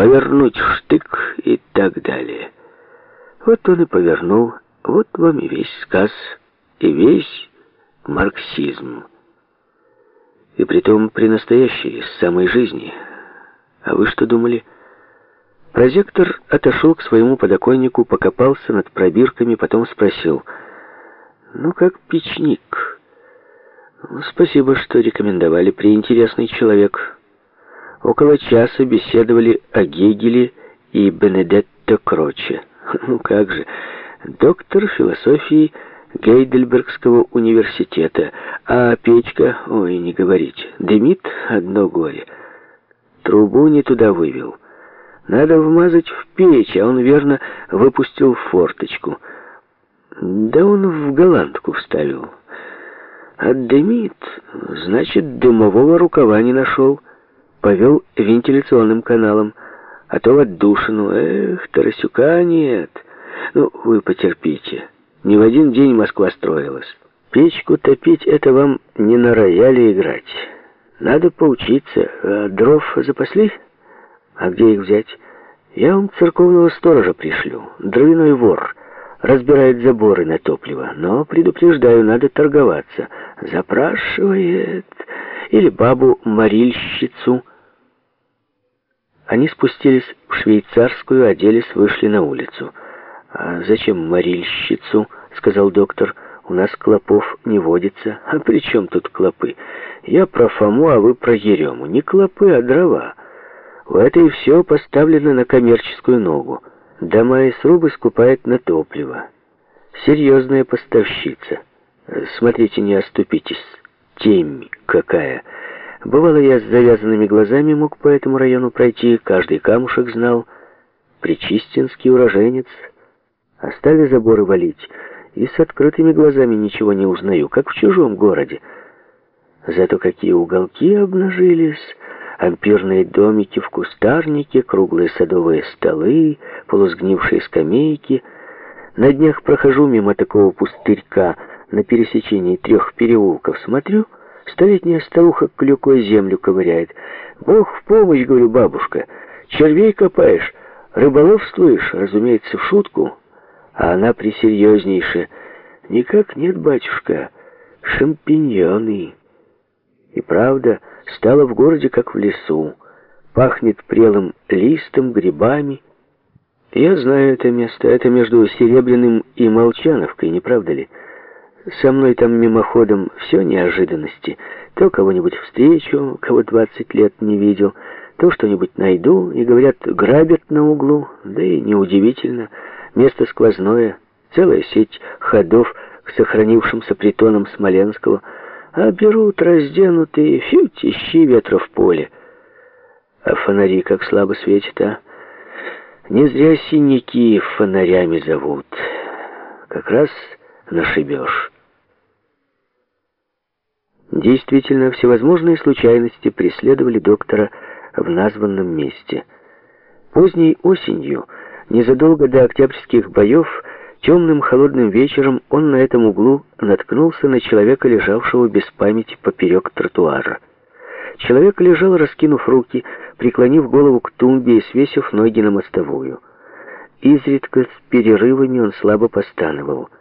повернуть штык и так далее. Вот он и повернул, вот вам и весь сказ, и весь марксизм. И притом при настоящей, самой жизни. А вы что думали? Прозектор отошел к своему подоконнику, покопался над пробирками, потом спросил, «Ну, как печник?» «Спасибо, что рекомендовали. Приинтересный человек». Около часа беседовали о Гегеле и Бенедетто Кроче. Ну как же, доктор философии Гейдельбергского университета, а печка, ой, не говорить, дымит одно горе. Трубу не туда вывел. Надо вмазать в печь, а он верно выпустил форточку. Да он в голландку вставил. Отдымит, значит, дымового рукава не нашел повел вентиляционным каналом, а то в отдушину. Эх, Тарасюка нет. Ну, вы потерпите. Не в один день Москва строилась. Печку топить — это вам не на рояле играть. Надо поучиться. А дров запасли? А где их взять? Я вам церковного сторожа пришлю. Дровяной вор. Разбирает заборы на топливо. Но, предупреждаю, надо торговаться. Запрашивает. Или бабу-морильщицу. Они спустились в швейцарскую, оделись, вышли на улицу. «А зачем морильщицу?» — сказал доктор. «У нас клопов не водится». «А при чем тут клопы? Я про Фому, а вы про Ерему. Не клопы, а дрова. У этой все поставлено на коммерческую ногу. Дома и срубы скупает на топливо. Серьезная поставщица. Смотрите, не оступитесь. Темь какая!» Бывало, я с завязанными глазами мог по этому району пройти, каждый камушек знал. Причистинский уроженец. А стали заборы валить, и с открытыми глазами ничего не узнаю, как в чужом городе. Зато какие уголки обнажились, ампирные домики в кустарнике, круглые садовые столы, полусгнившие скамейки. На днях прохожу мимо такого пустырька на пересечении трех переулков, смотрю — Столетняя старуха клюкой землю ковыряет. «Бог в помощь, — говорю, бабушка, — червей копаешь, рыболовствуешь, разумеется, в шутку». А она присерьезнейше. «Никак нет, батюшка, шампиньоны». И правда, стало в городе, как в лесу. Пахнет прелым листом, грибами. Я знаю это место. Это между Серебряным и Молчановкой, не правда ли?» Со мной там мимоходом все неожиданности. То кого-нибудь встречу, кого 20 лет не видел, то что-нибудь найду, и, говорят, грабят на углу. Да и неудивительно, место сквозное, целая сеть ходов к сохранившимся притонам Смоленского. А берут разденутые, фють, ищи ветра в поле. А фонари как слабо светят, а? Не зря синяки фонарями зовут. Как раз нашибешь. Действительно, всевозможные случайности преследовали доктора в названном месте. Поздней осенью, незадолго до октябрьских боев, темным холодным вечером он на этом углу наткнулся на человека, лежавшего без памяти поперек тротуара. Человек лежал, раскинув руки, преклонив голову к тумбе и свесив ноги на мостовую. Изредка с перерывами он слабо постановал —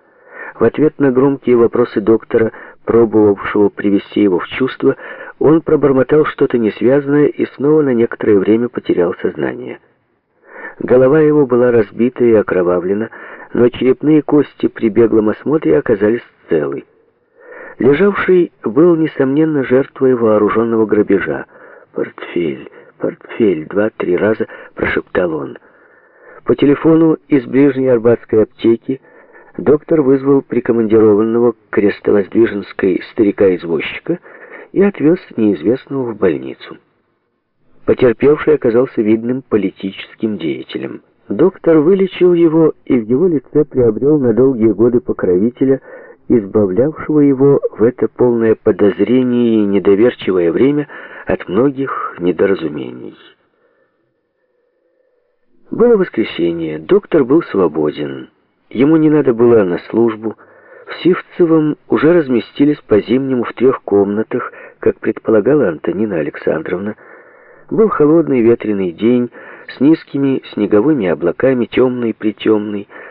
в ответ на громкие вопросы доктора, пробовавшего привести его в чувство, он пробормотал что-то несвязанное и снова на некоторое время потерял сознание. Голова его была разбита и окровавлена, но черепные кости при беглом осмотре оказались целы. Лежавший был, несомненно, жертвой вооруженного грабежа. «Портфель, портфель!» — два-три раза прошептал он. По телефону из ближней арбатской аптеки доктор вызвал прикомандированного к крестовоздвиженской старика-извозчика и отвез неизвестного в больницу. Потерпевший оказался видным политическим деятелем. Доктор вылечил его и в его лице приобрел на долгие годы покровителя, избавлявшего его в это полное подозрение и недоверчивое время от многих недоразумений. Было воскресенье, доктор был свободен. Ему не надо было на службу. В Сивцевом уже разместились по-зимнему в трех комнатах, как предполагала Антонина Александровна. Был холодный ветреный день, с низкими снеговыми облаками, темный-притемный,